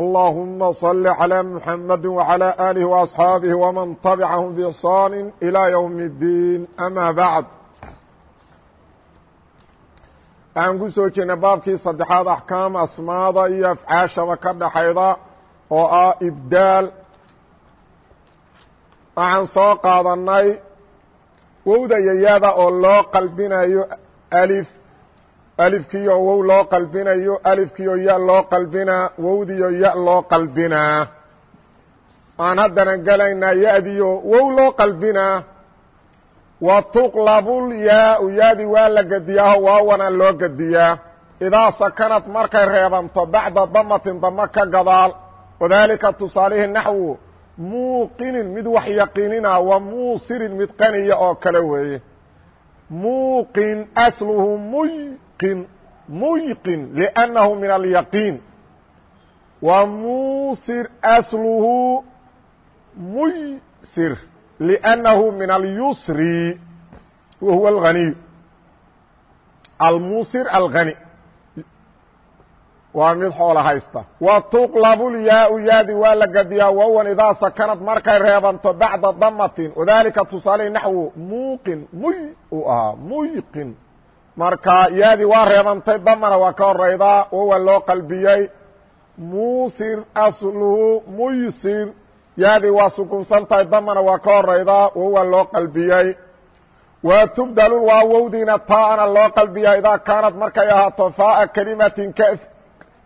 اللهم صل على محمد وعلى آله وأصحاabه ومن تبعهم بإحsان إلى يوم الدين أmا بعد waxaan ku soo jeednay baabkii saddexaad axkaam asmaada iyo afcaashaba ka dhaxayda oo ah ibdaal waxaan soo qaadanay wowda yayada oo loo qalbinayo alif alifkiyo wow loo qalbinayo alifkiyo ya loo qalbinaa wowdiyo ya loo qalbinaa. Aan haddana gelaynaa ya-diyo wow loo qalbinaa. Wa tuqlabul yaau yaadi waa la gediyaaho waawana loo gediyaa idaa sakanad markay reebanto bacda damatin dama ka gadaal. Wadaalika tusaalihi naxwu muuqinin mid wax yaqiinina wa muusirin mid qaniya oo kale weeye. Muuqin asluhu muy muyqin لأnnahu min alyaqiin wa muusir asluhu muysir لأnnahu min alyusri wa huwa اlganiy almuusir algani waa mid xoola haysta wa tuqlabu lyaau yaadi waa la gadiyaa wawan idaa sakanad markay reebanto bacda damatin wadalika tusaale naxwu muuqin muy uu ahaa muyqin marka yaadi waa reebantay damana waa ka horaydaa wawa loo qalbiyey. Muusir asluhu muysir yaadi waa sukunsan tahay damana waa ka horaydaa wawa loo qalbiyey. Wa tubdalu waa wowdiina taana loo qalbiya idaa kaanad markay ahaato faaa kelimatin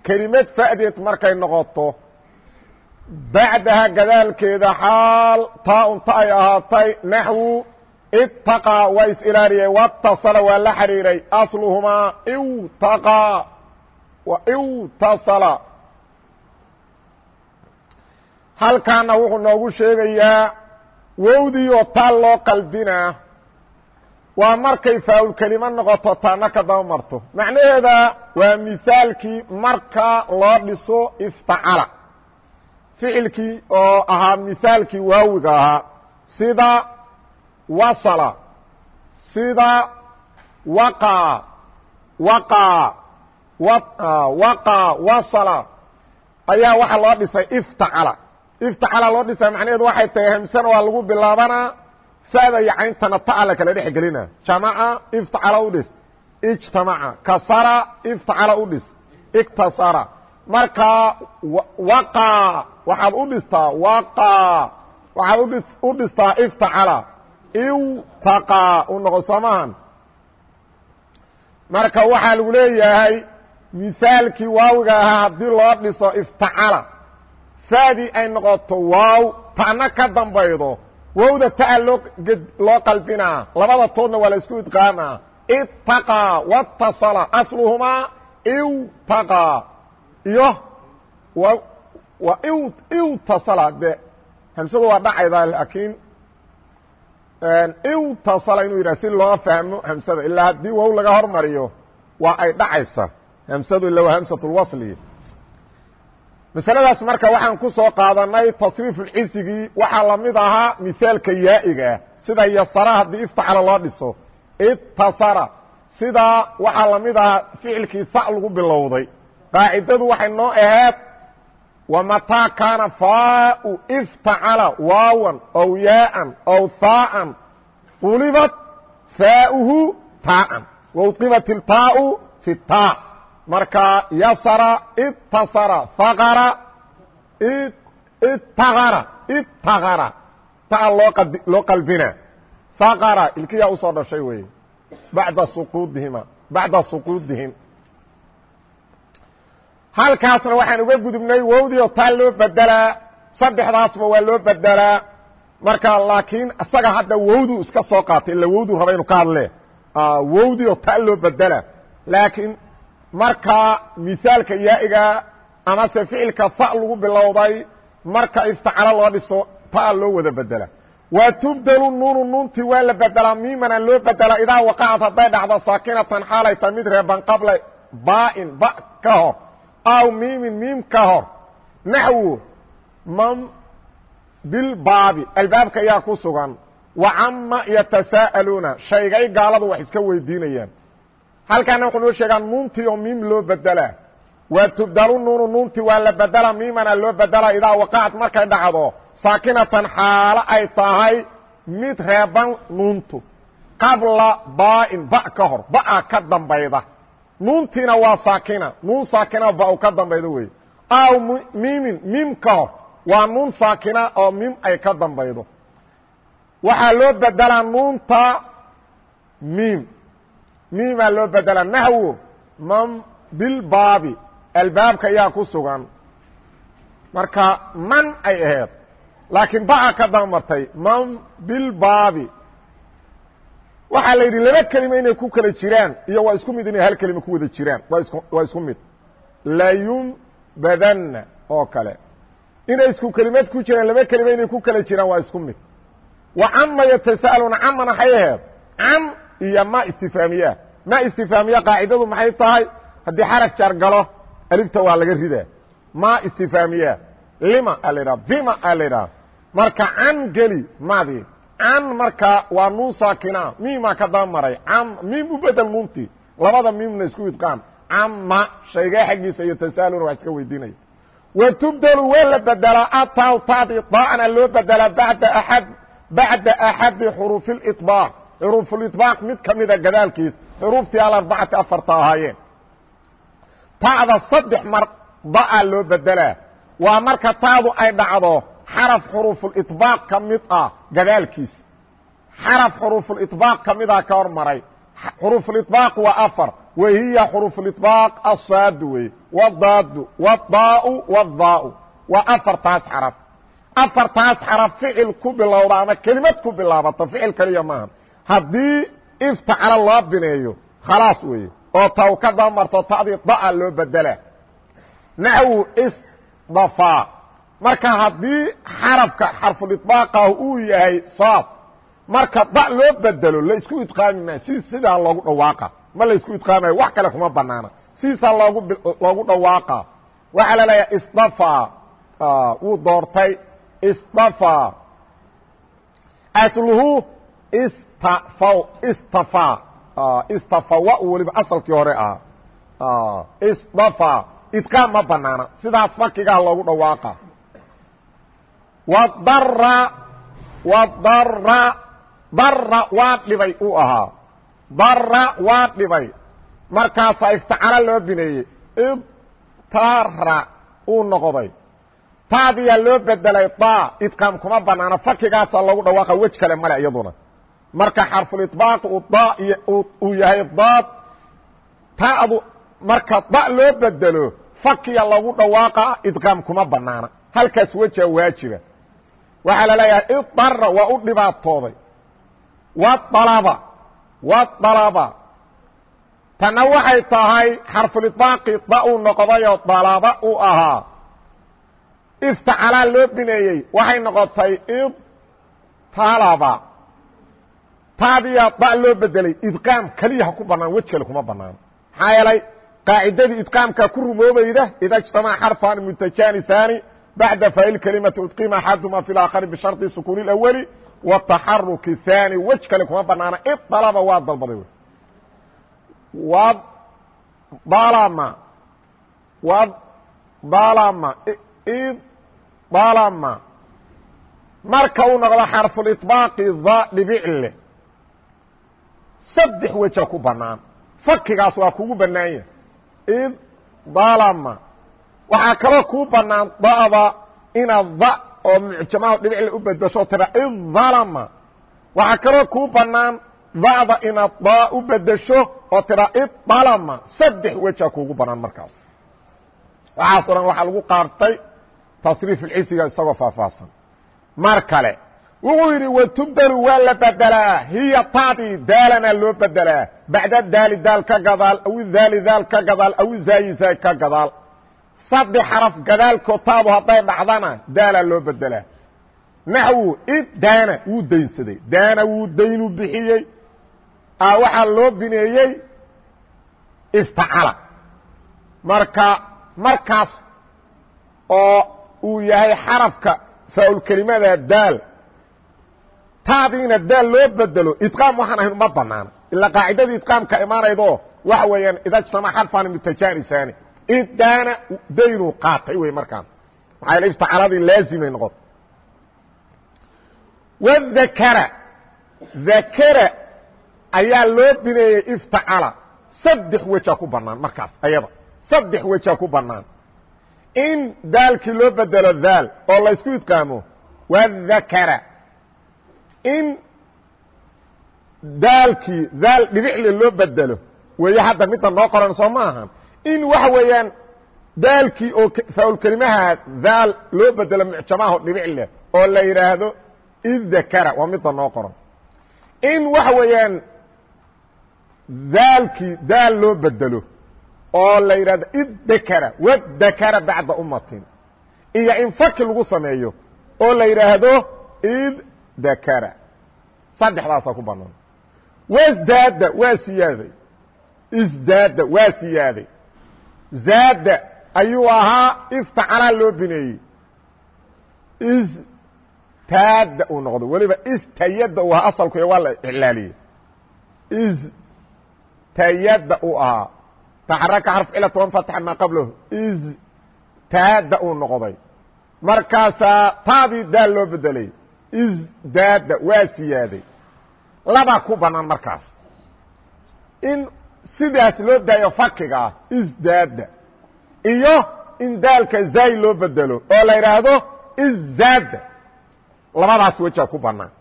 kelimad fa'deed markay noqoto. Bacdaha gadaalkeeda xaal taa unta ay ahaatay naxwu itaqaa waa is-ilaaliyey watasala waa la xidhiiray asluhumaa iwtaqaa wa iwtasala halkaana wuxuu noogu sheegayaa wowdii oo taa loo qalbinaa waa markay faaulkelimo noqoto taana ka daba marto. Macnaheeda waa misaalkii marka loo dhiso wasala. Sida waqaa waqaa waqaa wasala. Ayaa waxaa loo dhisay iftacala. Iftacala loo dhisay macnaheedu waxay tahay hamsana waa lagu bilaabanaa fa'da iyo cayntana ta'a la kala dhex gelina. Jamaca iftacala u dhis. Ijtamaca kasara iftacala u dhis. Iktasara. Markaa waqaa waxaad u dhistaa waqaa waxaad u dhistaa iftacala iwtaqaa u noqo soomahan. Marka waxaa lagu leeyahay misaalkii waawiga ahaa haddii loo dhiso iftacala faadii ay noqoto waaw ta'na ka dambaydo wowda ta'a loo loo qalbinaa labada toodna waa la isku idqaamaa itaqaa watasala asluhumaa iwtaqaa iyo wa wa iw iwtasala de hamsadu waa dhacaydaa laakiin iwtasala inuu yidhah si loo fahmo hamsada ilaa haddii wow laga hormariyo waa ay dhacaysa hamsadu ila waa hamsatulwasli masaladaas marka waxaan ku soo qaadanay tasriifulcisigii waxaa la mid ahaa mihaalka yaa'igaah sida yasara haddii iftacala loo dhiso. Itasara sidaa waxaa la mid ahaa ficilkii ha lagu bilowday. Qaacidadu waxay noo ahayd ومتىa كاaنa فاء افتacلa waaوا أو yاءa أو ثاءa quلبت فاؤه tاءa ووطبت الtاء في الtاء marka ysر اتصر ثقر اتغر اتغر ta loo qalbina ثقر ilkiyaa usoo dhashay wey baعda سقوudihima baعda سقوudihim halkaasna waxaan uga gudubnay wowdio taa loo bedelaa saddexdaasba waa loo bedelaa marka laakiin isaga hadda wowdu iska soo qaatay ila wowdu raba inu ka hadle. Wowdio taa loo bedela laakiin marka misaalka yaa'iga amase ficilka fa lagu bilowday marka iftacalo loo dhiso taa loo wada bedela wa tubdelu nuunu nuuntii waa la bedelaa miimana loo bedelaa idaa waqacad hadday dhacdo saakinatan xaalay tahay mid reeban qabla baain ba ka hor aw miimin miim ka hor naxwu mam bilbaabi albaabka ayaa ku sugan wa cama yatasaa'aluuna shaygay gaaladu wax iska weydiinayaan halkaana wuxuu noo sheegaa nuuntii oo miim loo bedelaa wa tubdalu nuunu nuuntii waa la bedelaa miimana loo bedelaa idaa waqacad markay dhacdo saakinatan xaalo ay tahay mid reeban nuuntu qabla baain ba ka hor ba'a ka dambayda nuuntiina waa saakina nuun saakina ba ka dambaydo wey. Aw miimin miim ka. Hor waa nuun saakina oo miim ay ka dambaydo waxaa loo bedelaa nuunta miim miimaa loo bedelaa naxwo man bilbaabi albaabka ayaa ku sugan. Marka man ay ahayd laakiin baa ka damartay man bilbaabi waxaa la yidhi laba kelima inay ku kala jiraan iyo waa isku mid inay hal kelima ku wada jiraan. Waa isku mid. Layumbadanna oo kale. Inay isku kelimad ku jiraan laba kelima inay ku kala jiraan waa isku mid. Wa cama yatasa'aluuna camana waxay ahayd cam iyo ma istifaamiya ma istifaamiya qaacidadu maxay tahay? Haddii xaraf jaar galo alifta waa laga ridaa. Ma istifaamiya lima a la idhaha bima a la idhaha marka can geli madi can marka waa nuun saakina. Miimaa ka daba maray. Miim u bedel labada miimna isku idqaan. Cama shaygee xaggiisa iyo tasaaluna wax iska weydiinaya wa tubdelu waa la bedelaa ataw taadi daana loo bedelaa bada aad bacda axadi xuruufi liطbaaq xuruufuliطbaaq mid ka mida gadaalkiis. Xuruuftii alarbacati afarta ahaayeen. Ta'da saddex mar da'a loo bedelaa waa marka taadu ay dhacdo xaraf xuruufuliطbaaq ka mid ah gadaalkiis xaraf xuruufuliطbaaq ka midaa ka hor maray xuruufuliطbaaq waa afar wa hiya xuruufuliطbaaq asaadu wey wadaadu wadaau wadaau waa afartaas xaraf afartaas xaraf ficil ku bilowda ama kelimad ku bilaabato ficil kaliya maaha haddii iftacala loo bineeyo khalaas weeye oo taw ka daba marto ta'dii da'a loo bedela naxwu isdafaa marka haddii xarafka xarfuliطbaaqah uu yahay saad marka da loo bedelo la isku idqaami maayo si sidaa loogu dhawaaqa. Ma la isku idqaamayo wax kale kuma banaana sidiisaa loogu loogu dhawaaqa. Waxaa la leeyahay isdafaa wuu doortay. Isdafaa asluhu istafa istafa istafawa weliba asalkii hore ah isdafa. Idqaam ma banaana sidaas fakigaha loogu dhawaaqa wadara wadara dara waa dhibay uu ahaa. Dara waa dhibay. Markaasaa iftacala loo bineeyey ibtara uu noqday. Taadiyaa loo bedelay daa idqaam kuma banaana fakigaasaa loogu dhawaaqa wej kale male iyaduna. Marka xarfuliطbaaq uu daa uu yahay daad taadu marka da loo bedelo fakiya lagu dhawaaqa idqaam kuma banaana halkaas wejaa waajiba waxaa la leeyahay idara waa u dhibaatooday. Waalaba waalaba tanna waxay tahay xarfuliطaaqi da uu noqdayoo dalaba u ahaa. Iftacalaa loo bineeyey waxay noqotay idtalaba taadiyaa da loo bedelay idqaam keliyaha ku banaan wejkale kuma banaan maxaa yeelay qaacidadii idqaamkaa ku rumoobayda ida اjtamaca xarfan mutajaanisaani baعda faa'il kelimati udqima axaduma fi اaakhari bisharطi sukuun اأwli wataxaruki الثaani wej kale kuma banaana iطalaba waa dalbaday dalama dalama dalama marka uu noqdo xarfuliطbaaqi da dhibicle saddex weja ku banaan fakigaas waa kugu banaan yahay id dalama waxaa kaloo kuu banaan da'da inaad da oo mucjamaha dhibicle u bedasho tira id dalama waxaa kaloo kuu banaan da'da inaad daa u bedesho oo tira id dalama. Saddex weja kuugu banaan markaas. Waxaasoo dhan waxaa lagu qaartay tasriif ilcisiga isagoo faahfaahsan. Mar kale wuxuu yidhi watubdelu waa la bedelaa hiya taadii daalanaa loo bedelaa bacda daali daal ka gadaal aw daali daal ka gadaal aw zaayi zaay ka gadaal saddex xaraf gadaalkood taadu hadday dhacdana daalaa loo bedelaa naxwu id daana wuu daynsaday. Daana wuu daynu bixiyey. Waxaa loo bineeyey iftacala marka markaas oo uu yahay xarafka faaulkelimada daal taadiina daal loo bedelo idqaam waxaan ahayn uma banaana ilaa qaacidadii idqaamka imaanaydo waxa weeyaan ida jtama xarfan mutajaanisani id daana daynuu qaatay wey markaan maxaa yl iftacaladii laazimay noqota wadakara dakara ayaa loo bineeyey iftacala saddex wejaa ku banaan markaas ayada saddex wejaa ku banaan in daalkii loo bedelo daal oo laysku idqaamo wadakara in daalkii daal dhibixle loo bedelo weeye hadda midda noo qoran soo ma ahan in waxa weeyaan daalkii oo faaulkelimaha daal loo bedelo mucjamaho dhibic leh oo la yidhaahdo idakara waa midda noo qoran. In waxa weeyaan daalkii daal loo bedelo oo la yidhahdo iddakara wadakara bacda ummatin. Iyo in faki lagu sameeyo oo la yidhaahdo iddakara saddexdaasaa ku banaan. Wasdaada waa siyaaday. Isdaada waa siyaaday zaada ayuu ahaa iftacalaa loo bineeyey. Istaada uu noqdo. Weliba istayada uu ahaa asalku waa la iclaaliyey. Istayada uu ahaa. Taxaraka xarf cilata wanfataxa maa qablahu. Istaada uu noqday. Markaasaa taadii daal loo bedelay isdaada waa siyaaday. Labaa ku banaan markaas. In sidaas loo daayo fakiga ah isdaada iyo in daalka zaay loo bedelo oo la yidhaahdo izaada labadaas wejaa ku banaan.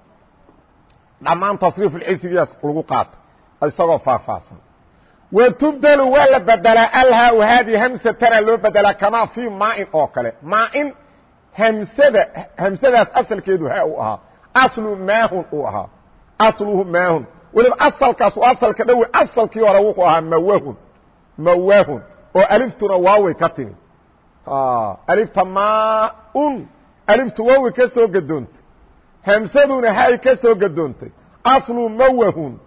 Dhammaan tasriifulxisigiyaas lagu qaata isagoo faahfaahsan. Wa tubdelu waa la bedelaa alhaa haadi hamsatana loo bedelaa kamaa fii maain oo kale. Maain hamsada hamsadaas asalkeedu ha u ahaa. Aslu maahun uu ahaa. Asluhu maahun weliba asalkaas waa asalka dhowe asalkii hore wuxuu ahaa mawahun mawahun oo aliftuna waawey ka timi. Alifta maaun aliftu waawey ka soo gadoontay. Hamsaduna hay ka soo gadoontay. Aslu mawahun.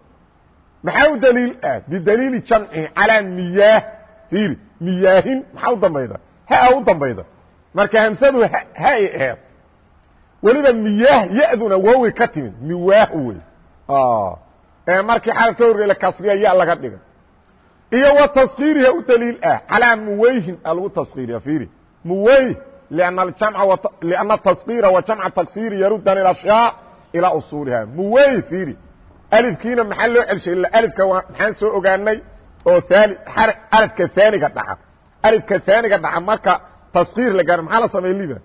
Maxaa u daliil ah? Bidaliili jamcihi calaa miyaah. Fiiri miyaahin maxaa u dambayda? Ha u dambayda. Marka hamsadu hay aheed weliba miyaah ya-duna waawey ka timid. Miwaah wey markii xarafka la kasriya ya laga dhiga iyo wa taskiiriha u daliil ah calaa muweyhin a lagu taskiiriya iiri muweyh lianna taskiira wa jamca taksiiri yarudan ilashyaa ilaa usuuliha muweyh iiri alifkiina maxaa loo celshay? Ila alifka maxaan soo ogaanay? Oo aani alifka aaniga dhaca. Alifka aaniga dhaca marka taskiir la gaano maxaa la sameey liba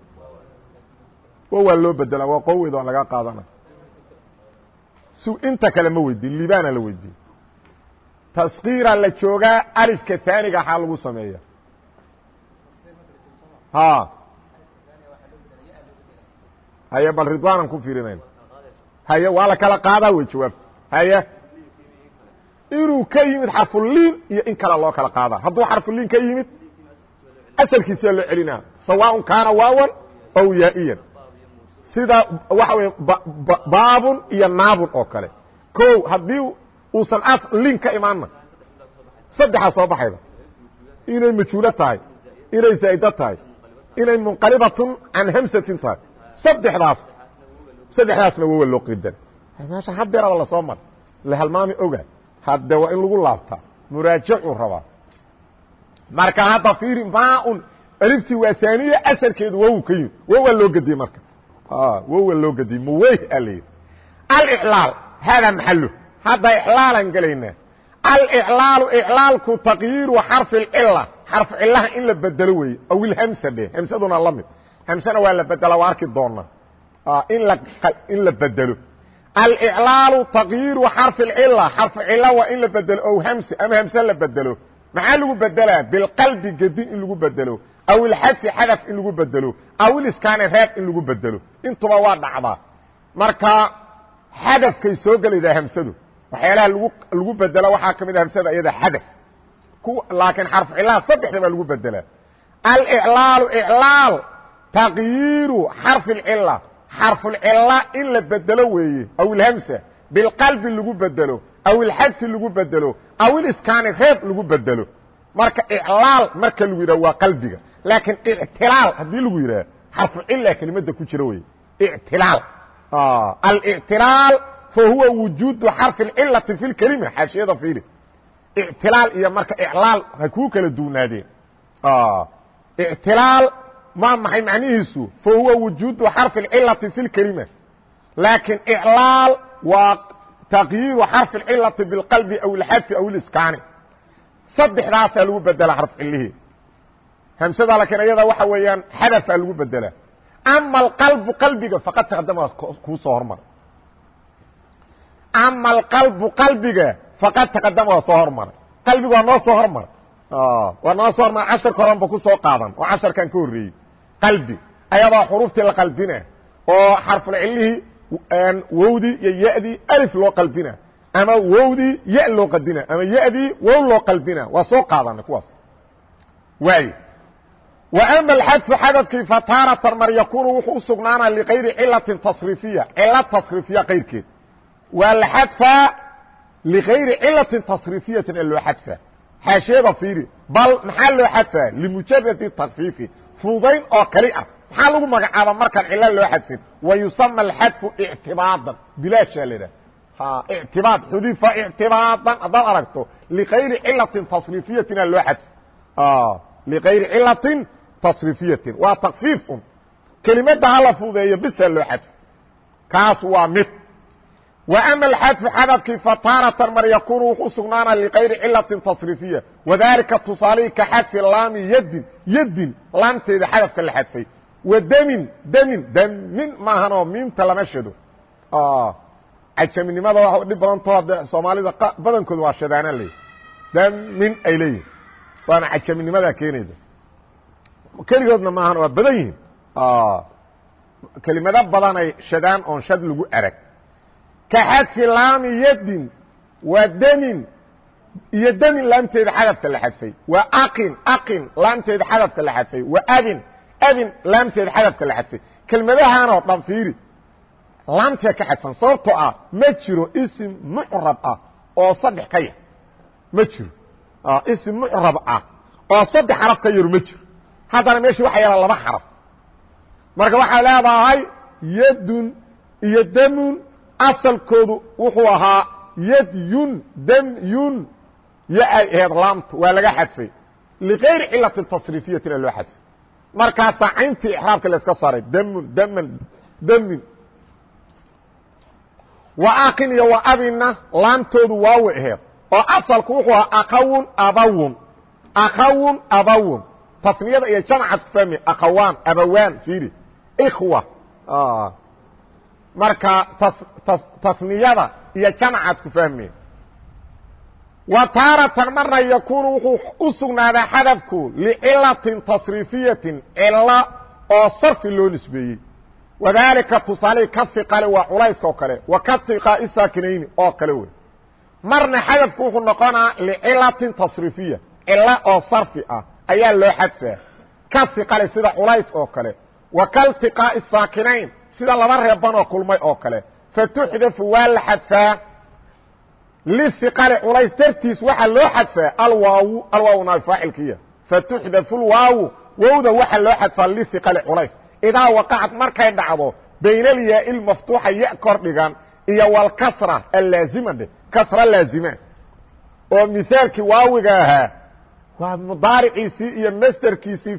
wawaa loo bedela waa qowed waa laga qaadana inta kale ma weydin libaana la weydiye taskiira la joogaa alifka ثaaniga xaa lagu sameeya haye bal ridwanan ku fiirinayna haye waa la kala qaadaa wey jawaabta haye inuu ka yimid xarfuliin iyo in kale loo kala qaadaa. Hadduu xarfuliin ka yimid asalkiisaa loo celinaa sawaaء kaana waawan aw yaa'iyan sida waxa wey baabun iyo naabun oo kale. Ko haddii uusan lin ka imaanna. Saddexaa soo baxayda inay majhuulo tahay inay zaa'ida tahay inay munqalibatun can hamsatin tahay. Saddexdaas saddexdaasna wawa loo qidan meesha hadeeraba la soo mar. La halmaami oga. Hadde waa in lagu laabtaa. Muraajacuu rabaa. Marka hadda fiiri maaun aliftii waa saaniya asalkeedu wawu ka yimid. Wawa loo gediyey marka wawa loo gediyey muweyh a layidhi alclaal haadaa maxalo hadda iclaalan gelaynaa alclaalu iclaalku taqyiiru xarfi اcila xarf cilaha in la bedelo weeye aw ilhamsa dhe hamsaduna la mid. Hamsena waa la bedela waa arki doonaa in la bedelo. Alclaalu taqyiiru xarfi اcila xarf cila waa in la bedelo ow hamse ama hamse la bedelo. Maxaa lagu bedelaa? Bilqalbi gedin in lagu bedelo aw ilxadfi xadaf in lagu bedelo aw iliskaani reeb in lagu bedelo intuba waa dhacdaa marka xadafkay soo gelaydaa hamsadu waxyaalaha lagu bedela waxaa ka mid a hamsada iyada xadaf laakiin xarf cilaha saddexda baa lagu bedelaa alclaalu iclaal taqyiiru xarfi اcila xarfulcila in la bedelo weeye aw ilhamsa bilqalbi lagu bedelo aw ilxadfi lagu bedelo aw iliskaani reeb lagu bedelo marka iclaal marka lagu yidhah waa qalbiga laakiin ictilaal haddii lagu yidhah xarfucila kelimada ku jira wey ictilaal alictilaal fa huwa wujuudu xarfi اlcilati fi lkelima xaashiyada fiiri ictilaal iyo marka iclaal ha kuu kala duunaadeen ictilaal ma maxay macnihiisu fa huwa wujuudu xarfi اlcilati fi lkelima laakiin iclaal waa taqyiiru xarfi اlcilati biاlqalbi aw اlxadfi aw اliskaani saddexdaasaa lagu bedela xarf cilihii hamsada lakiin ayada waxa weeyaan xadafaa lagu bedelaa ama alqalbu qalbiga faqad taqadama kuu soo hormaray ama alqalbu qalbiga faqad taqadama waa soo hormaray qalbiga waa noo soo hormaray waa noo soo hormaray casharka horanba ku soo qaadan oo casharkan ka horreeyey. Qalbi ayadoo xuruuftii la qalbina oo xarfulcilihii wowdii iyo yadii alif loo qalbina ama wowdii ya loo qadina ama yadii wow loo qalbina waa soo qaadanay kuwaas. Waayo. Wa ama alxadfu xadadkii fataaratan mar yakuunu wuxuu u sugnaanaa liqayri cilatin tasriifiya cillad tasriifiya qayrkeed. Waa la xadfaa ligayri cilatin tasriifiyatin ee loo xadfaa xaasheeda fiiri bal maxaa loo xadfaa limujaradi takfiifi fudayn oo keli ah. Maxaa lagu magacaaba markaan cilo loo xadfin wa yusama alxadfu ictibaadan bilaashaa la idhaha tibaad xudifa ictibaadan haddaad aragto liayri cilatin tasriifiyatina loo xadfo liayri cilatin tasriifiyatin waa takfiif un kelimadda hala fudeeyo bisa loo xadfo kaas waa mid wa ama alxadfu xadafkii fataaratan mar yakuunu wuxuu sugnaana likayri cilatin tasriifiya wadaalika tusaalihii ka xadfi laami yadin yadin laamteeda xadafka la xadfay wa demin demin demin maahanoo miimta lama shado cajaminimada waa dhib badantoo de soomaalida badankooda waa shadaana leeyi demin ay leeyihiin waana cajaminimada keenayda. Keligoodna maahan waa badan yihiin. Kelimado badanay shadaan oon shad lagu arag. Ka xadfi laami yadin waa demin iyo demin laamteeda xadafka la xadfay. Waa aqin aqin laamteeda xadafka la xadfay. Waa abin abin laamteeda xadafka la xadfay. Kelmadahanoo dhan fiiri laamtee ka xadfan sababtoo ah ma jiro isim mucrab ah oo saddex ka yar. Ma jiro. Isim mucrab ah oo saddex xaraf ka yar ma jiro. Haddana meeshii waxa yaalla laba xaraf. Marka waxaa leedahay yadun iyo damun asalkoodu wuxuu ahaa yadyun damyun yo ay aheed laamtu waa laga xadfay. Ligayri cilati tasriifiyatina loo xadfay. Markaasaa cayntii ixraabka la iska saaray damun daman damin wa aqin iyo abinna laamtoodu waawe aheed oo asalku wuxuu ahaa akawun abawun. Akawun abawun. Tasniyada iyo jamcaad ku fahmi akhawaan abawaan fiiri. Ikhwa. Marka tasniyada iyo jamcaad ku fahme wa taaratan marna yakunu wuxuu u sugnaadaa xadafku licilatin tasriifiyatin cilo oo sarfi loo nisbeeyey wadalika tusaalihii ka waa culayska oo kale wa ka saakinayni oo kale wey marna xadafku wuxuu noqonaa licilatin tasriifiya cilo oo sarfi ah ayaa loo xadfaa ka sida culays oo kale wa kaltiqaa'i saakinayn sida laba reeban oo kulmay oo kale. Fatuxdafu waa la xadfaa liiqale culays dartiis waxaa loo xadfaa alwaawu alwaawu naab fatuxdafu lwaawu wowda waxaa loo xadfaa liiqale culays idaa waqacad markay dhacdo bayna alyaa lmaftuuxa ya kor dhigan iyo walkasra allaazima dhe kasra laazima. Oo mihaalkii waawiga ahaa waa mudaariciisii iyo masderkiisii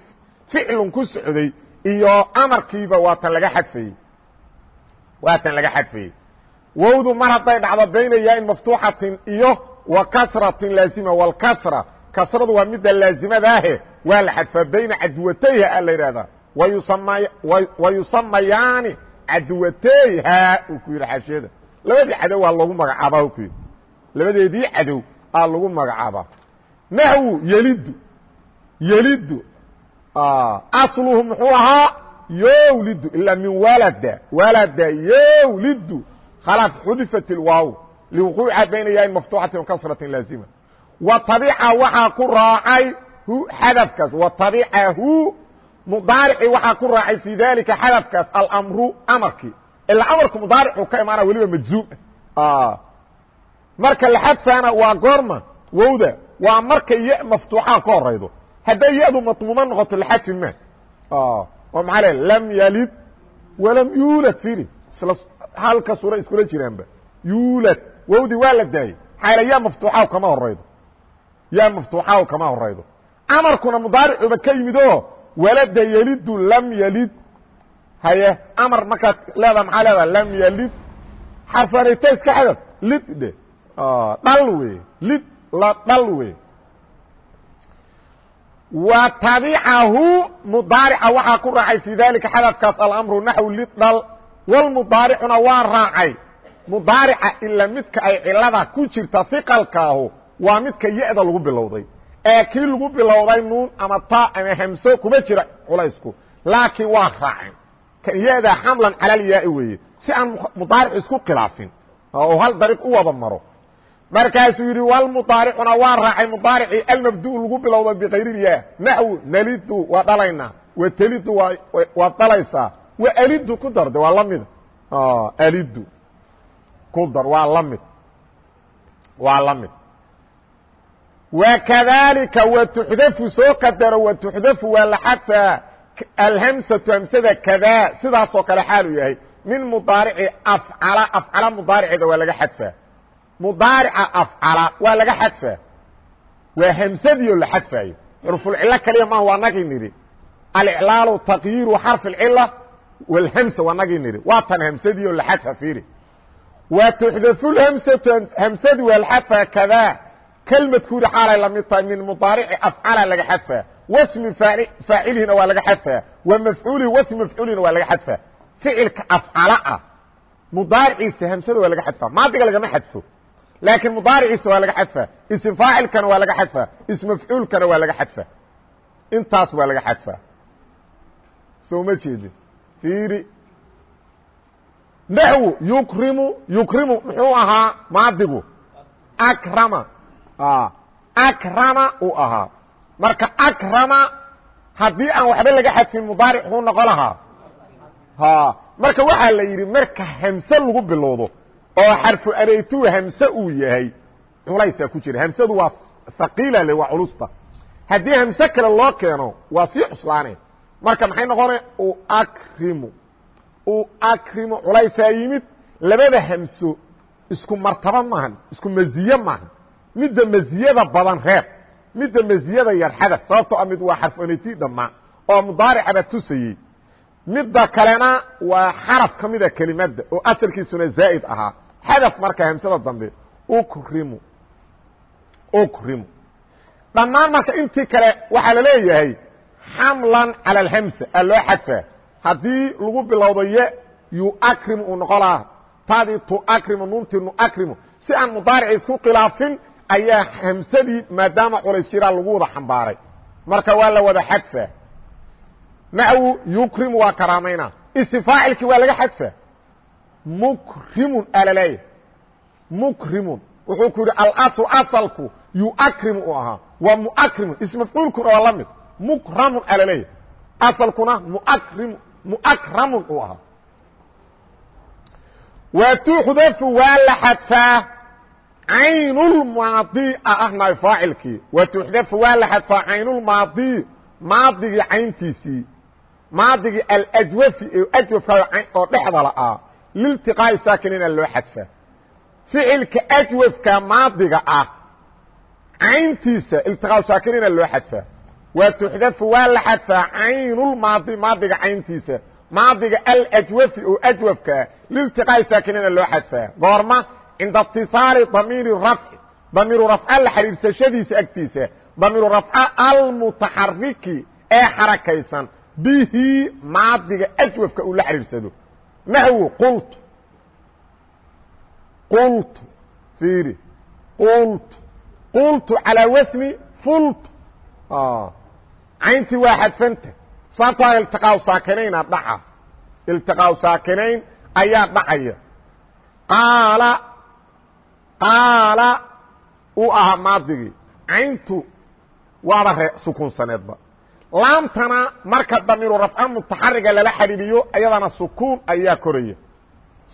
ficlun ku socday iyo amarkiiba waatan laga xadfayey. Waatan laga xadfayey. Wowdu mar hadday dhacdo bayna yaain maftuuxatin iyo wa kasratin laazima walkasra kasradu waa midda laazimadaahe waa la xadfaa bayna cadwatayha a la yidhahdaa wa yusamayaani cadwatayha uu ku yidhi xaashiyada labadii cadow aa lagu magacaabaa ku yidhi. Labadeedii cadow aa lagu magacaabaa. Naxwu yelidu yelidu asluhu muxuu ahaa yowlidu ilaa min walada. Walada yowlidu khalaas xudifat ilwaaw liwuquuca bayna yain maftuuxatin wakasratin laazima. Wa tabica waxaa ku raacay xadafkaas. Wa tabicahu mudaaricii waxaa ku raacay fii dalika xadafkaas almru amarkii. Ila amarku mudaaricuu ka imaana weliba majzuum marka la xadfaana waa goorma wowda waa marka y maftuuxaa ka horaydo hadday yadu maطmuuma noqoto laxadfi ma. Oo maxaa le lam yalid walam yuulad firi isla halka sura iskula jiraanba. Yuulad. Wowdii waa la daayey maxaa ya maftuuxaaw kama horaydo yaa maftuuxaaw kama horaydo amarkuna mudaaricuba ka yimid oo walada yelidu lam yelid. Haye amar markaad leedaha maxaa leedaha lam yelid. Xarfanayta iska xadaf lid dhe. Dhal wey lid la dhal wey wa tabicahu mudaarica waxaa ku raacay fii dalika xadafkaas alamru naxw lid dhal. Walmudaaricuna waa raacay. Mudaarica ila midka ay cilada ku jirta iqalkaahu waa midka ya-da lagu bilowday ee kii lagu bilowday nuun ama ta ama hamso kuma jira culaysku. Laakiin waa raaceen kan ya-da xamlan cala lyaai weeye. Si aan mudaaric isku khilaafin oo hal dariiq u wada maro. Markaasuu yidhi walmudaaricuna waa raacay mudaaricii almabdu lagu bilowday bikayr lyaa naxwu nalidu waa dhalaynaa. Watelidu waad dhalaysaa. Wa alidu ku darde waa la mida alidu ku dar waa la mid. Waa la mid وkذلika وتxdفu soo qadaro وتxdفu waa la xadفaa alhمسةu hمسada kda sidaasoo kale xaalu yahay min mdaarci afcl afcala mdaarceeda waa laga xadفaa mdaarca afcala waa laga xadفaa waa hmsadiio la xadفaayo xرفulcilo kaliya ma waa nagii nidhi alعlaalu تaqyiiru xarف الcilة والhمسة waa nagii nidhi waa tan hmsadiio la xadفa fiiri وتxdفu hmسةu hmsadi waa la xadفaa kda klmadkuuri xaalay la mid tahay min mudaarici afcala laga xadfaa wasmi faacilihina waa laga xadfaa wa mafcuulihi wasmi mafcuulihina waa laga xadfaa ficilka afcala ah mudaariciisa hamsada waa laga xadfaa maadiga lagama xadfo laakiin mudaariciisa waa laga xadfaa ism faacilkana waa laga xadfaa ism mafcuulkana waa laga xadfaa intaas waa laga xadfaa soo ma jeedin fiiri naxwu yukrimu yukrimu muxuu ahaa maadigu akrama akrama uu ahaa marka akrama haddii aan waxba laga xadfin mudaaric xuu noqon lahaa. Marka waxaa la yidhi marka hamse lagu bilowdo oo xarfu areytu hamse uu yahay culaysaa ku jira. Hamsadu waa haqiila le waa culusta. Haddii hamse kale loo keeno waa sii cuslaane. Marka maxay noqona uakrimu uakrimu culaysaa yimid. Labada hamso isku martaba maahan isku maziye maahan midda maziyada badan reeb midda maziyada yar xadaf sababtoo a mid waa xarfanati dhammaa oo mudaaricaba tusayey. Midda kalena waa xaraf ka mida kelimadda oo asalkiisuna zaa'id ahaa. Xadaf marka hamsada dambe ukrimu. Ukrimu. Dhammaan marka intii kale waxaa la leeyahay xamlan cala alhamsa a loo xadfaa haddii lagu bilowdo ye yuakrimu uu noqon lahaa taadii tuakrimu nuntii nuakrimu. Si aan mudaarici isku khilaafin ayaa hamsadii maadaama culays jiraa lagu wada xambaaray. Marka waa la wada xadfa. Naxwu yukrimu waa karaamayna isi faacilkii waa laga xadfa. Mukrimun alaleeya mukrimun. Wuxuu ku yidhi alaslu asalku yuakrimu u ahaa. Waa muakrimun. Ismafcuulkuna waa la mid. Mukramun alaleeya asalkuna muakrimu muakramun uu ahaa. Wa tuxdafu waa la xadfaa caynulmaadi ah naay faacilkii wa tuxdafu waa la xadfaa caynulmaadi maadigii cayntiisii maadigii alajwafi ee ajwafka oo dhexda la'aa liltiqaa'i saakinina loo xadfaa ficilka ajwafka maadiga ah cayntiisa iltiqaau saakinina loo xadfaa wa tuxdafu waa la xadfaa caynulmaadi maadiga cayntiisa maadiga alajwafi oo ajwafkaa liltiqaa'i saakinina loo xadfaa goorma cinda اtiصaali damiiri rafci damiiru rafca la xidhiirsashadiisa agtiisa damiiru rafca almutaxariki ee xarakaysan bihi maadiga ajwafka uu la xidhiirsado naxwu qultu qultu fiiri qultu qultu calىa wasni fultu cayntii waa xadfanta sababtoo iltiqaa saakinayn a dhaca iltiqaa saakinayn ayaa dhacaya qaala qaala uu ahaa maadigii cayntu waaba ree sukunsaneedba laamtana marka damiiru rafca mutaxariga lala xidhiiriyo ayadana sukuun ayaa koraya.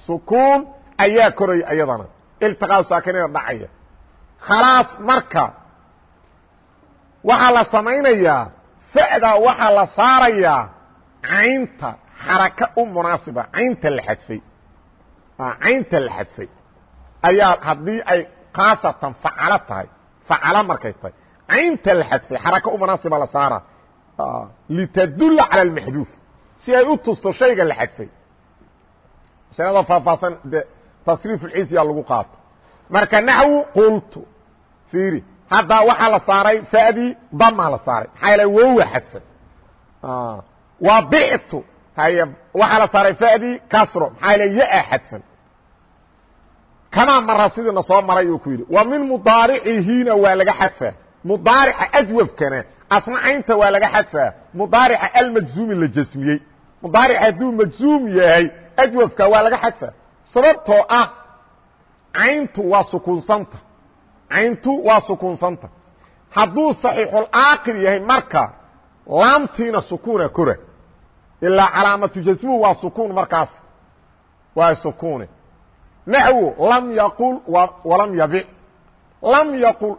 Sukuun ayaa koraya ayadana. Iltiqaa saakinina dhacaya. Khalaas marka waxaa la samaynayaa fa'da waxaa la saarayaa caynta xaraka u munaasiba caynta la xadfay. Caynta la xadfay ayaa haddii ay khaasatan facalo tahay facalo markay tahay. Caynta la xadfay xaraka u munaasiba la saara litadulla cala almaxduuf. Si ay u tusto shayga la xadfay. Masalada faahfaahsan de tasriif ulcisiya lagu qaato. Marka naxwu qultu. Fiiri hadda waxaa la saaray fa'dii damaa la saaray. Maxaa yaele wowa xadfan waa bictu haye waxaa la saaray fa'dii kasro. Maxaa yaele ya-a xadfan kamaa mara sidiina soo maray uu ku yidhi wa min mudaaricihiina waa laga xadfaa mudaarica ajwafkana asmacaynta waa laga xadfaa mudaarica almajzuumi la jasmiyey. Mudaaric hadduu majzuum yahay ajwafka waa laga xadfaa sababtoo ah cayntu waa sukuunsanta. Cayntu waa sukuunsanta. Hadduu صaxiixulaakir yahay marka laamtiina sukuuna kora ilaa calaamatu jasmuhu waa sukuun markaas. Waa sukuune naxwo lam yaqul walam yabic lam yaqul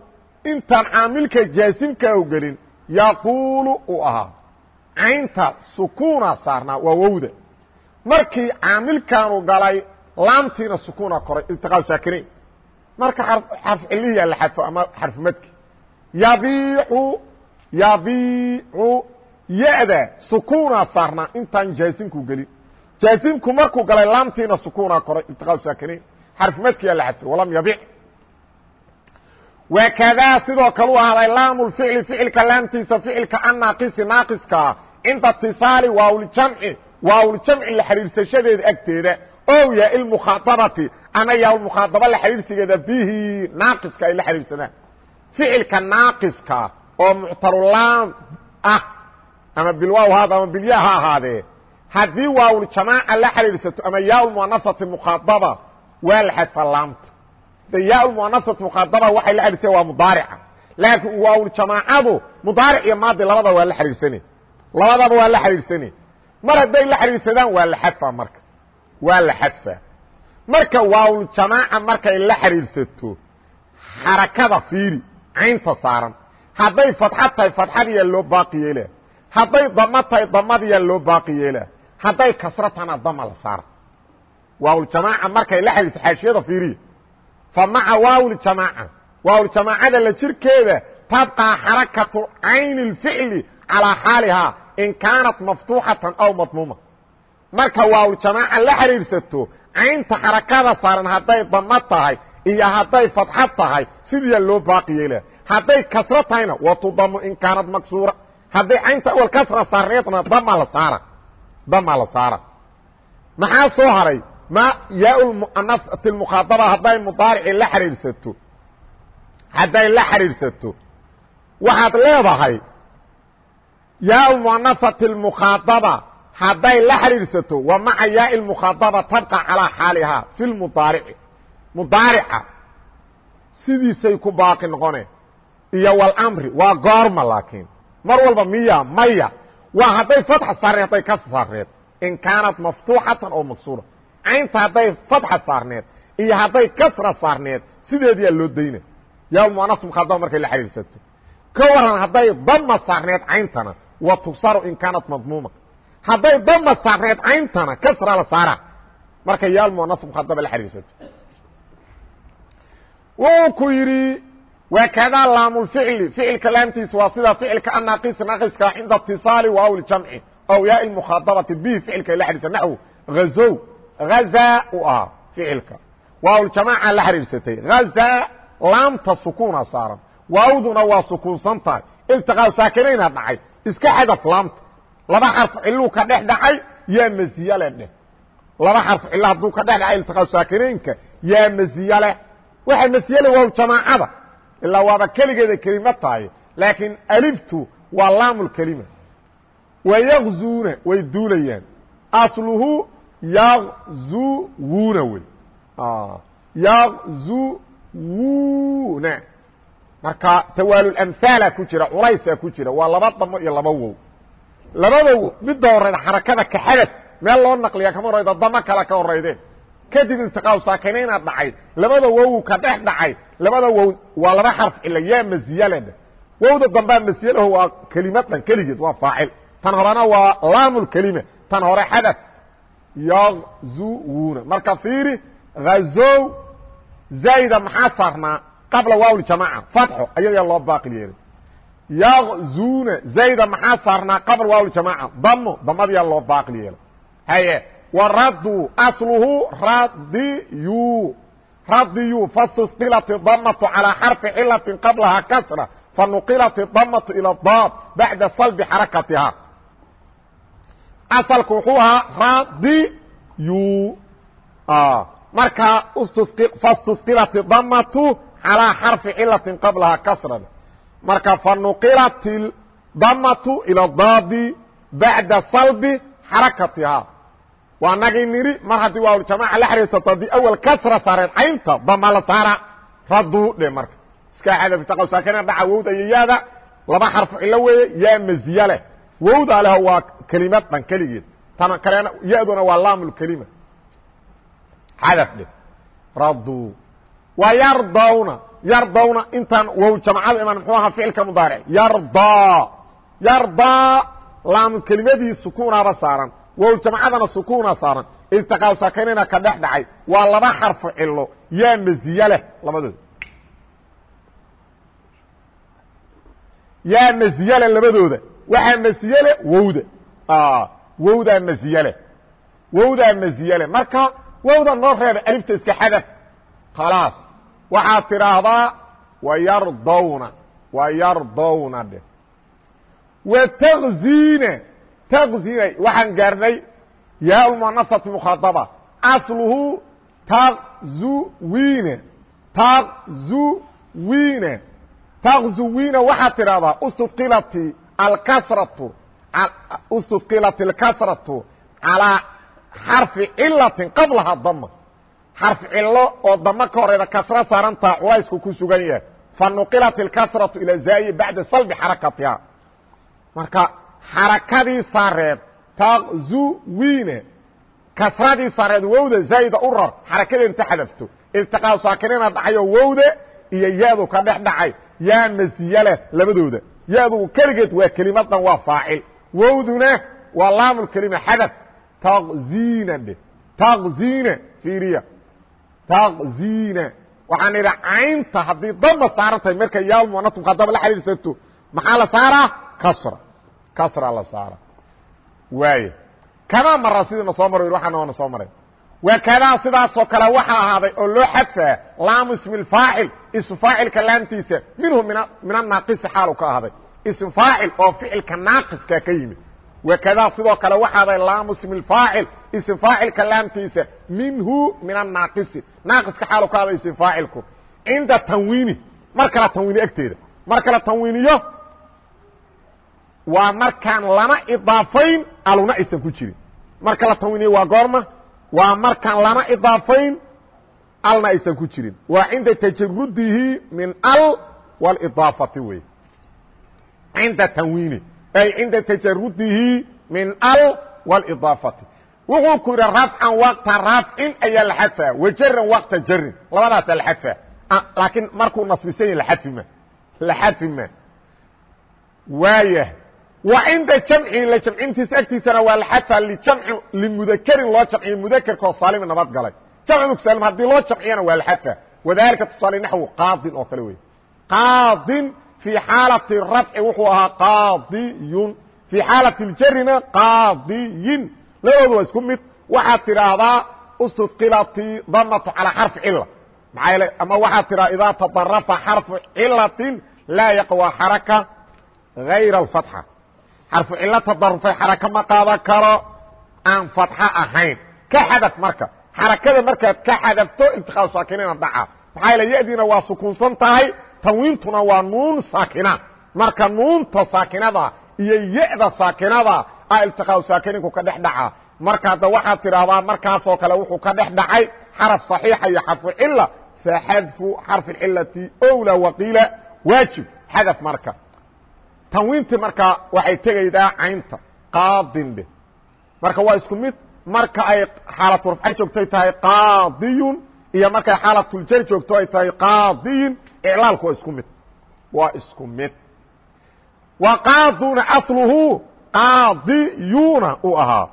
intaan caamilka jaasimkaa u gelin yaquulu uu ahaa caynta sukuuna saarnaa waa wowda markii caamilkaanu galay laamtiina sukuuna koray iltiqaa saakinayn marka xarf cilihiya la xadfo ama xarfumadki yabiicu yabiicu ya-da sukuunaa saarnaa intaan jaasimku gelin jaasimku markuu galay laamtiina sukuunaa koray iltiqaa saakinayn xarfumadkiyaa la xadfay walam yabic. Wakadaa sidoo kale u ahaaday laamu lficli ficilka laamtiisa ficilka annaaqisi naaqiskaa. Cinda itiصaali waawljamci waawljamci la xiriirsashadeeda agteeda. Ow ya ilmukhaadabati ama yaa mukhaadaba la xiriirsigeeda bihi naaqiska ay la xiriirsadaan ficilka naaqiska oo muctarulaam ah ama bilwaaw haada ama bilya ha ahaadee haddii waawljamaaca la xiriirsato ama yaa lmuanasati mukhaadaba waa la xadfa laamta. De yaa muanasat mukhaadaba waxay la xiriirsan waa mudaarica. Laakiin waawljamaacadu mudaaric iyo maadi labada waa la xiriirsane. Labadaba waa la xiriirsane. Mar hadday la xiriirsadaan waa la xadfa marka. Waa la xadfa marka waawljamaaca markay la xiriirsato xarakada fiiri caynta saaran. Hadday fadxa tahay fadxadiyaa loo baaqi yeela hadday dama tahay damadiyaa loo baaqi yeela hadday kasro tahana dama la saara waawljamaaca markay la xiriirsa xaashiyada fiiriya. Fa maca waawljamaaca waawljamaacada la jirkeeda tabqaa xarakatu cayni اlficli calىa xaalihaa in kaanat maftuuxatan aw madmuuma. Marka waawljamaaca la xiriirsato caynta xarakada saaran hadday dama tahay iyo hadday fadxa tahay sidiiyaa loo baaqi hadday kasro tahayna watudamu in kaanad maksuura. Hadday caynta awal kasra saarneedna dama la saara dama la saara. Maxaa soo haray? Ma yaa muanasati mukhaadaba hadday mudaarici la xiriirsato. Hadday la xiriirsato. Waxaad leedahay yaa muanasati mukhaadaba hadday la xiriirsato. Wa maca yaai mukhaadaba tabqa calaa xaalihaa fi lmudaarici mudaarica sidiisay ku baaqi noqone. Iyo wاlmri waa goorma laakiin. Mar walba miya maya waa hadday fatxa saarneed hadday ka saarneed. In kaanat maftuuxatan oo maksuura caynta hadday fatxa saarneed iyo hadday kasra saarneed sideediyaa loo dayna. Yaa muanas mukhaadaba markay la xiriirsato. Ka waran hadday dama saarneed cayntana wa tugsaru in kaanat madmuuma. Hadday dama saarneed cayntana kasra la saara. Marka yaal muanas mukhaadaba la xiriirsato. Wuxuu ku yidhi wakadaa laamulficli ficilka laamtiisa waa sida ficilka annaaqis naaqiska cinda itiصaali waaw ljamci aw yaa mukhaadabati bihi ficilka la xiriirsa naxw hazow hazaa uu ahaa ficilka. Waawljamaaca la xiriirsatay. Hazaa laamta sukuuna saaran. Waawduna waa sukuunsan tahay. Iltiqaa saakinayna dhacay. Iska xadaf laamta. Laba xarf ciluu ka dhex dhacay yaa maziyale dheh. Laba xarf cilo hadduu ka dhex dhacay iltiqaa saakinaynka yaa maziyale waxay masiyale waaw jamaacada ilaa waaba keligeeda kelima tahay laakiin aliftu waa laamulkelima wayaqzuuna way duulayaan. Asluhu yaqzuwuuna wey. Yaqzuwuuna marka tawaalulamhaala ku jira culaysaa ku jira waa laba damo iyo laba wow. Labada midda horeyda xarakada ka xadad meel loo naqliya kama horayda dama kale ka horeydeen kadib iltiqaa saakinaynaa dhacay labada wow ka dhex dhacay. Labada wow waa laba xarf cila yaa masiyaleda wowda dambaa masiyalaho waa kelimad dhan keligeed waa faacil. Tan horena waa laamulkelima tan hore xadad yaqzuwuna marka fiiri hazow zaida maxaa saarnaa? Qabla waawljamaca fatxo ayagaa loo baaqil yeelay. Yaqzuuna zayda maxaa saarnaa qabla waawljamaca damo damadiyaa loo baaqil yeelay. Haye waraddu asluhu radiyu. Radiyu fastusqilat damatu calaa xarfi cilatin qablaha kasra fanuqilat damatu ila daad bacda salbi xarakatiha asalku wuxuu ahaa radiyu. Markaa fastusqilat damatu calىa xarfi cilatin qablaha kasran marka fanuqilat damatu ila daadi bacda salbi xarakatihaa waa nagii nidhi mar haddii waawljamaca la xariirsato haddii awel kasra saareed caynta dama la saara. Raduu dhe marka. Iska xadafitaqawsaakana dhaca wowda iyo yaada. Laba xarfu cilo weeye yaa maziya leh. Wowda leh waa kelimad dhan keligeed. Tan kalena ya-duna waa laamulkelima xadaf dhe. Raduu wa yardawna yardawna intaan wow jamcada imaan mxuu ahaa ficilka mudaaric. Yardaa. Yardaa laamu kelimadii sukuunaaba saaran wow jamcadana sukuuna saaran. Iltiqaa sakinina ka dhex dhacay. Waa laba xarfu cilo yaa maziye leh labadooda yaa maziye leh labadooda. Waxaa maziye leh wowda. Wowdaa maziye leh. Wowdaa maziye leh. Marka wowda noo reeba alifta iska xadaf. Khalaas. Waxaad tidhaahdaa wayardawna wayardawna dhe watagziina taqzinay waxaan gaarnay yaa lmuanasati mukhaadaba asluhu taqzuwiina taqzuwiina taqzuwiina waxaad tidhahdaa istudqilati alkasratu istudqilat alkasratu calaa xarfi cilatin qablaha dama xarf cilo oo dama ka horeyda kasro saarantaa culaysku ku sugan yahay. Fanuqilat alkasratu ilaa zaaye bacda salbi xarakatiha. Marka xarakadii sareed taqzuwine kasradii sareed wowda zaayida u rar xarakada inta xadafto iltiqaa saakinina dhacayo wowda iyo ya-du ka dhex dhacay. Yaa masiye leh labadooda. Ya-du keligeed waa kelimadan waa faacil. Wowduna waa laamulkelima xadaf. Taqzina dhe taqzina fiiriya. Taqzina waxaan idhi caynta haddii damba saaran tahay markay yaalmuanas mukhadaba la xiriirsato maxaa la saaraa? Kasra kasra la saara. Waaya kamaa mara sidina soo maro waxaana waana soo maray. Wakadaa sidaasoo kale waxaa ahaaday oo loo xadfaa laamu ismi اfaacil ism faacilka laamtiisa minhu min anaaqisi xaalu ka ahaaday. Ism faacil oo ficilka naaqiska ka yimid. Wakadaa sidoo kale waxaaday laamu ismi اfaacil ism faacilka laamtiisa minhu min anaaqisi naaqiska xaalu ka ahaaday ism faacilku. Cinda tanwiini. Mar kala tanwiini agteeda. Mar kala tanwiiniyo waa markaan lama idaafayn aluna aysan ku jirin. Marka la tanwiiniyo waa goorma waa markaan lama idaafayn alna aysan ku jirin. Waa cinda tajarudihi min al wاlidaafati wey. Cinda tanwiini ay cinda tajarudihi min al wاlidaafati wuxuu ku yidhi rafcan waqta rafcin ayaa la xadfaa wajaran waqta jarin labadaasa la xadfaa laakiin markuu nasbisan yahi laadfi ma la xadfi ma. Waayah wa cinda jamci la jamcintiisa agtiisana waa lijamci limudakarin loo jamciyo mudakerkaoo saalimi nabad galay. Jamcu saalim haddii loo jamciyana waa la xadfaa wadalika tusaale naxwu qaadin oo kale wey qaadin fii xaalati rafci wuxuu ahaa qaadiyun. Fii xaalati ljarina qaadiyin. Labadoodu waa isku mid. Waxaad tidhaahdaa istudqilati damatu calaa xarfi cila yeele ama waxaad tidhahda idaa tadarafa xarfu cilatin laa yaqwa xaraka gayra alfatxa xarfu cilo tadarufay xaraka ma qaadan karo aan fatxo ahayn. Ka xadaf marka. Xarakada markaad ka xadafto iltiqaa saakinina dhaca maxaa yaele yadiina waa sukuunsan tahay tanwiintuna waa nuun saakina. Marka nuunta saakinada iyo ya-da saakinada a iltiqaa saakiniinku ka dhex dhaca marka hadda waxaad tidhaahdaa markaasoo kale wuxuu ka dhex dhacay xaraf صaxiixa iyo xarfu cila faxadfu xarfi cilati owla waqiila waajib. Xadaf marka tanwiintii marka waxay tegaydaa caynta qaadin dhe marka waa isku mid marka ay xaalatu rafca joogtay tahay qaadiyun iyo markay xaalatuljar joogto ay tahay qaadiyin iclaalku waa isku mid. Waa isku mid. Wa qaaduna asluhu qaadiyuna uu ahaa.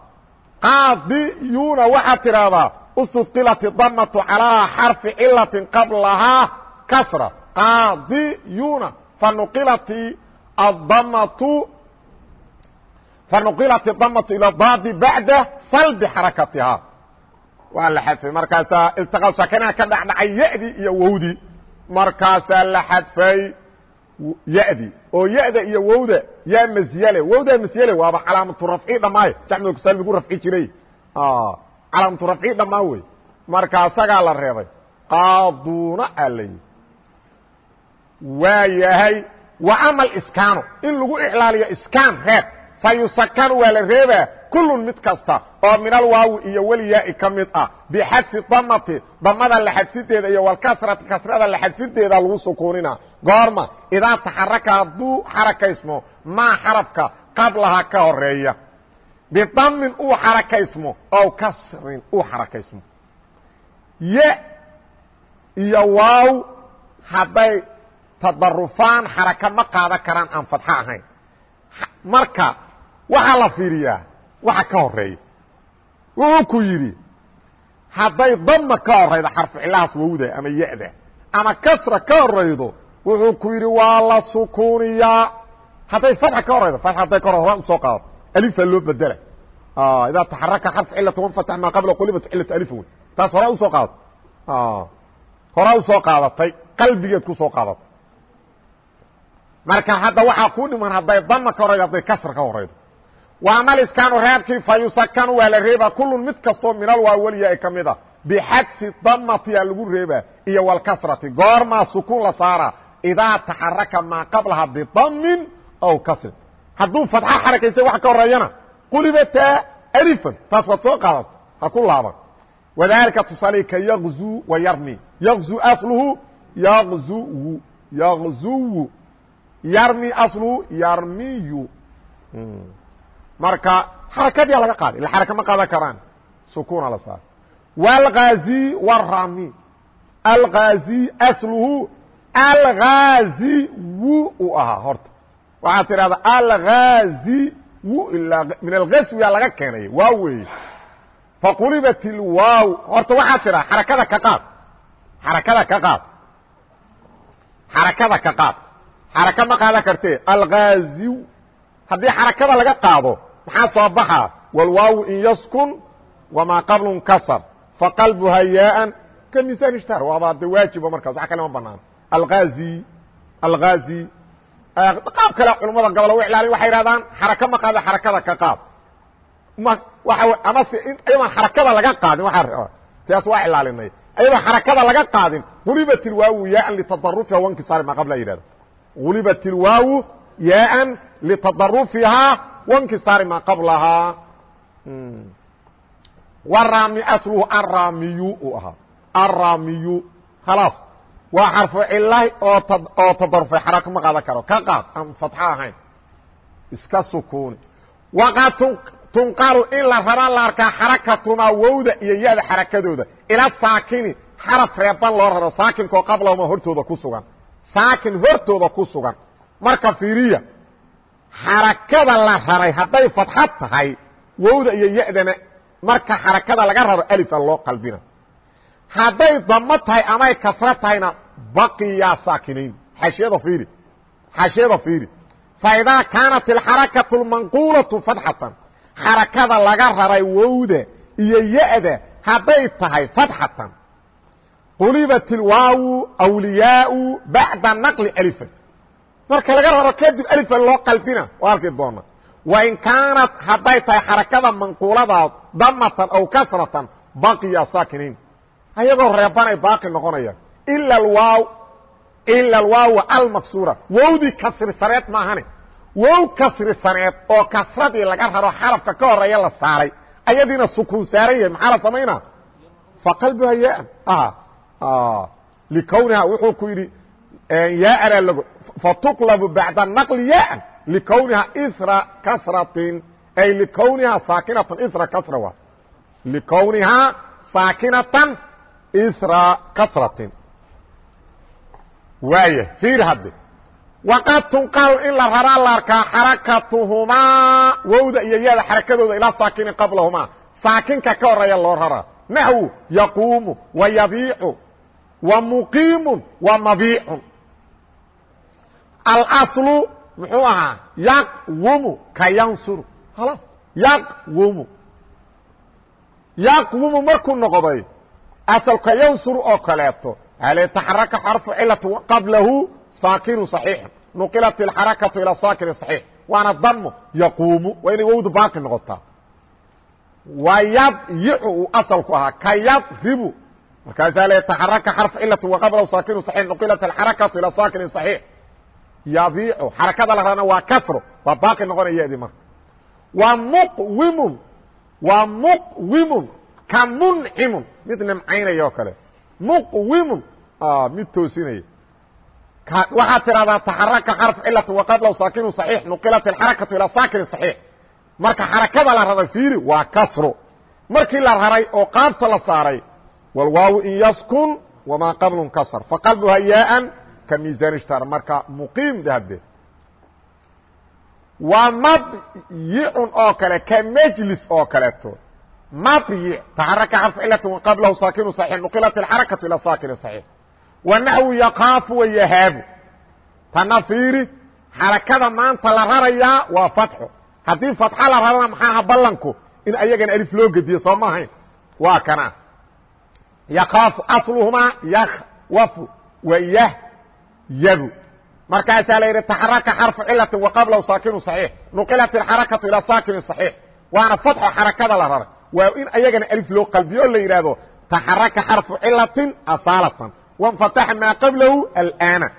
Qaadiyuna waxaad tidhaahdaa ustuqilat damatu calىa xarfi cilatin qablahaa kasra. Qaadiyuna fanuqilat adamatu fanuqilat damatu ila daadi bacda salbi xarakatihaa waa la xadfay markaasaa iltiqa sakanaha ka dhacdhacay yadi iyo wowdi markaasaa la xadfay yadi oo yada iyo wowda yaa masyale wowda masyale waaba calaamatu rafci dhammaaye jamcida kusaal lagu rafci jiray calaamatu rafci dhammaan wey marka asagaa la reebay qaaduna aa layihi waa yahay ama aliskaanu in lagu iclaaliyo iskaan reeb fa yusakanu waa la reebaa kullun mid kasta oo min alwaawi iyo weliyaai ka mid ah. Bixadfi damati damada la xadfideeda iyo walkasrati kasrada la xadfideeda lagu sukuunina. Goorma idaa taxaraka hadduu xarakaysmo maa xarafka qablaha ka horreeya bidamin uu xarakaysmo ow kasrin uu xarakaysmo. Ye iyo waaw hadday tadarufaan xaraka ma qaadan karaan aan fadxo ahayn. Marka waxaa la fiiriyaa waxa ka horreeya wuxuu ku yidhi hadday dama ka horaydo xarfu cilahaas wowda ama ya-da ama kasra ka horaydo wuxuu ku yidhi waa la sukuuniyaa hadday fatxa ka horaydo fatxa hadday ka hor hora u soo qaado. Alifaa loo bedela. Idaa taxaraka xarf cilata wanfatax maa qabla qulibatu cilatu alifa wey taas horaa u soo qaadato horaa u soo qaadatay qalbigeed ku soo qaadatay marka hadda waxaa kuu dhiman hadday dama ka horaydo hadday kasra ka horaydo وamaliskaanu reebkii fa yusakanu waa la reebaa kulun mid kastoo min alwaaweliya ee ka mid a. Bixadfi damatiyaa lagu reebaa iyo wاlkasrati goormaa sukuun la saara idaa taxaraka maa qablaha bidamin aw kasrin hadduu fatxo xarakaysa wax ka horeeyana qulibataa alifan. Taas waad soo qaadata. Ha ku laaban. Wadalika tusaale ka yaqzu wa yarmi. Yaqzu asluhu yaqzuwu yaqzuwu yarmi aslu yarmiyu. Hmm. Marka xarakadiyaa laga qaaday ila xaraka ma qaadan karaan. Sukuuna la saara wاlgaazi wاrami algaazi asluhu algaazi wu u ahaa horta. Waxaad tidhahdaa algaazi wu ilaa min algaswiyaa laga keenay waa weeye faqulibat ilwaaw horta waxaad tidhahdaa xarakada ka qaad. Xarakada ka qaad. Xarakada ka qaad xaraka ma qaadan kartee? Algaaziw haddii xarakada laga qaado maxaa soo baxa? Walwaaw in yaskun wamaa qablun kasar faqalbuha yaaan. Ka nisaan ishtaar. Waaba de waajibo markaas. Wax kale ma banaano alaazi algaazi qaab kale culummada gobol wlaali waxay ihahdaan xaraka ma qaado xarakada ka qaad ma waa amase ayadoon xarakada laga qaadin waa taas waa ilaalinay ayadoon xarakada laga qaadin qulibat ilwaawu yaaan litadarufiha wainkisaari ma qabla yidhahda gulibat ilwaawu yaaan litadarufihaa wankisaari ma qablahaa waraami asluhu aramiyu uu ahaa aramiyu khalaas waa xarfu cilahi oo oo tadarufay xarako ma qaadan karo ka qaad aan fatxo ahayn iska sukuuni waqad tunqalu in la rabaa la arkaa xarakatumaa wowda iyo ya-da xarakadooda ila saakini xaraf reeban loo raro saakinkoo qablahuma hortooda ku sugan saakin hortooda ku sugan. Marka fiiriya xarakada la raray hadday fadxa tahay wowda iyo ya-dana marka xarakada laga raro alifa loo qalbina. Hadday damo tahay amay kasro tahayna baqiya saakinayn xashiyada fiiri xashiyada fiiri. Faidaa kaanat alxarakatu lmanquulatu fadxatan xarakada laga raray wowda iyo ya-da hadday tahay fadxatan qulibat ilwaawu awliyaau bacda naqli alifan. Marka laga raro kadib alifan loo qalbina oo arki doona wain kaanat hadday tahay xarakada manquulada damatan aw kasratan baqiya saakiniin. Ayagoo reebanay baaqi noqonayaan ila alwaaw ila alwaaw almaksuura wowdii kasri saneed maahane wow kasri saneed oo kasradii laga raro xarafka ka horreeya la saaray ayadiina sukuun saaran yahay maxaa la samaynaa faqalbuha yaan likowniha wuxuu ku yidhi yaana lg fatuqlabu bacda naqli yaan likowniha isra kasratin ay likownihaa saakinatan isra kasra waa likownihaa saakinatan isra kasratin waaya fiir hadde waqad tunqal in la raraa la arkaa xarakatuhumaa wowda iyo yada xarakadooda ilaa saakinin qablahumaa saakinka ka horreeya loo raraa naxwu yaquumu wa yabiicu wa muqiimun wa mabiicun alaslu muxuu ahaa yaqwumu ka yansuru halas yaqwumu yaqwumu markuu noqday asalka yansuru oo kaleeto hal taxaraka xarfu cilati qablahu saakinu صaxiixan nuqilat اxarakatu ilى saakini صaxiix waana damo yaquumu waa inay wowdu baaqi noqotaa wayadyicu uu asalku ahaa ka yadribu markaasaa le taxaraka xarf cilatu waqabla saakinu saxiix nuqilat alxarakatu ilaa saakinin saxiix. Yadiicu xarakada la rabana waa kasro waa baaqi noqonayadi marka. Wa muqwimun waa muqwimun ka muncimun mid nimcaynaya oo kale. Muqwimun mid toosinaya. Waxaad tidahdaa taxaraka xarf cilatu waqabla saakinu saxiix nuqilat alxarakatu ilaa saakinin saxiix. Marka xarakada la rabay fiiri waa kasro markii la raray oo qaabta la saaray wlwaawu in yaskun wamaa qablun kasr faqalbuha yaaan ka miisaan ishtar marka muqiim dahde waa mabyicun oo kale ka mejlis oo kaleeto mabyic taxaraka xarf cilati waqablahu saakinu صaxiix nuqilat اxarakatu ilaa saakini صaxiix wanaxwu yakaafu wayahaabu tana fiiri xarakada maanta la rarayaa waa fatxo haddii fatxa la rarana maxaaha ballanku in ayagana alif loo gediyo soo ma ahayn waa kana yakaafu asluhumaa yakwafu wa yahyabu markaasaa la yidhi taxaraka xarfu cilatin waqablahu saakinu صaxiix nuqilat اxarakatu ilaa saakini صaxiix waana fatxo xarakada la raray waa in ayagana alif loo qalbiyo o la yidhaahdo taxaraka xarfu cilatin asaalatan وانفتح mا qبلh الآن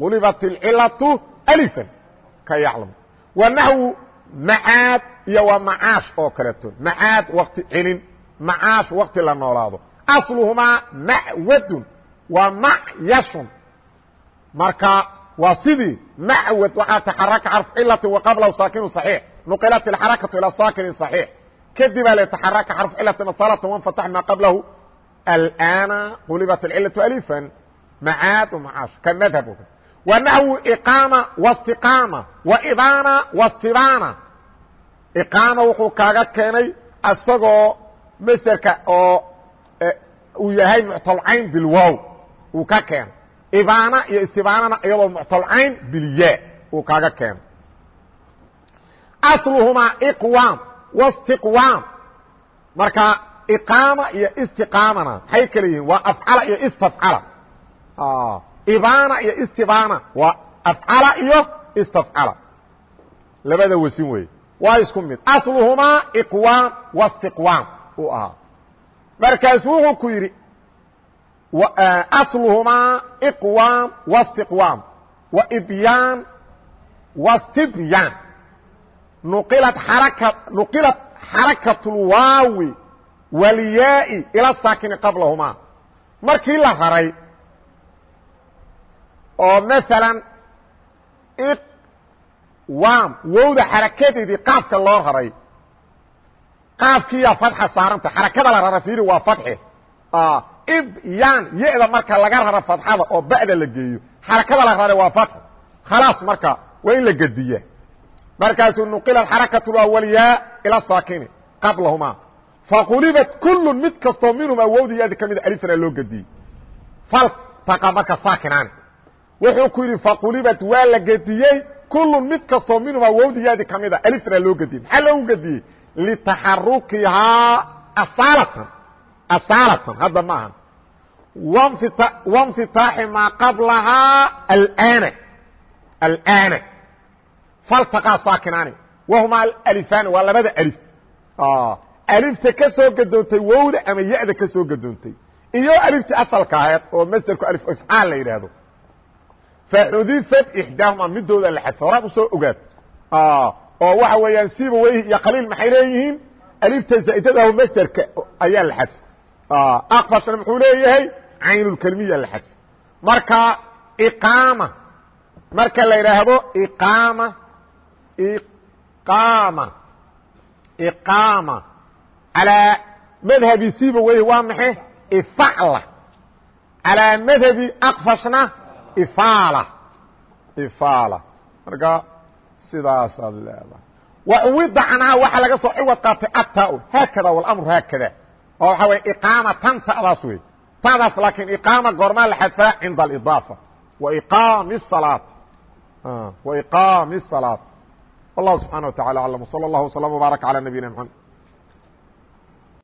غلبت الcلة ألفا ka يعلم ونحو معاad iyo و معاaش oo kaleeto معاad وkti celin معاaش وkti la noolaado أصلهmaa معwd waa معyش marka waa sidii معwd waxaa تxرك xرف cلة وqبلh sاkن صحيح نقلت الحركة إلى sاkن صحيح kdibaa l تxرك xرف cلة نصلة وانفتح mا qبلh الآن قلبت العلة ألفا معاad ومعاaش كمذهب ونحو إقامة واستقامة وإبانة واستبانة إقامة wuxuu kaaga keenay isagoo msrka oo uu yahay muctalcayn bilwow uu ka keeno ibaana iyo istibaanana iyadoo muctalcayn bilya uu kaaga keeno asluhumaa iqwaam wastiqwaam. Marka iqaama iyo istiqaamana maxay kala yihiin? Waa afcala iyo istafcala. Ibaana iyo istibaana waa afcala iyo istafcala. Labada wasin weeye waa isku mid. Asluhumaa iqwaam wastiqwaam uu ahaa markaasu wuxuu ku yidhi asluhumaa iqwaam wastiqwaam wa ibyaan wastibyaan nuqilat xaraka nuqilat xarakatulwaawi wlyaai ila saakini qablahumaa. Markii la raray oo masalan iqwaam wowda xarakadeedii qaafka loo raray qaafkiiyaa fatxa saaranta xarakada la rara fiiri waa fatxe ibyaan ye-da marka laga raro fatxada oo ba'da la geeyo. Xarakada la raray waa fatxo khalaas marka waa in la gediya markaasuu nuqila xarakatu awalyaa ila saakini qablahumaa faqulibad kullu mid kastoo minhum awowdiyaadi ka mida alifana loo gediyey faltaqa marka saakinaani wuxuu ku yidhi faqulibad waa la gediyey kullu mid kastoo minhum awowdiyaadi ka mida alifna loo gediyey maxaa loogu gediyey litaxarukihaa asaalatan asaalatan hadda ma aha wainfitaaxi maa qablahaa alana alana faltaqaa saakinaani wahumaa alifaani waa labada alif alifta ka soo gadoontay wowda ama ya-da ka soo gadoontay iyo alifta asalka ahayd oo masderku alif ifcaal la yidhaahdo faxudifat ixdaahuma midooda la xadfa horaad u soo ogaad oo waxa weeyaan siba weyhi iyo qaliil maxay leeyihiin? Alifta zaa'idadahu masderka ayaa la xadfa aqfashna muxuu leeyahay? Caynulkelmiya la xadfa marka iqaama marka la yidhaahdo iqaama iqaama iqaama. Calaa madhabi siba wey waa maxe ifacla. Calaa madhabi aqfashna ifaala. Ifaala. Marka sidaasaad leedahay wawida canhaa waxaa laga soo ciwad qaatay ataa haakada wاlamru haakada oo waxaa way iqaama tan ta'daas wey ta'daas laakiin iqaama goormaa la xadfaa cinda alidaafa waiqaami الsalaat waiqaami الsalaat wallahu subxana wa tacala aclam wslى اllah وslm وbaarak calى nabiyina mxamed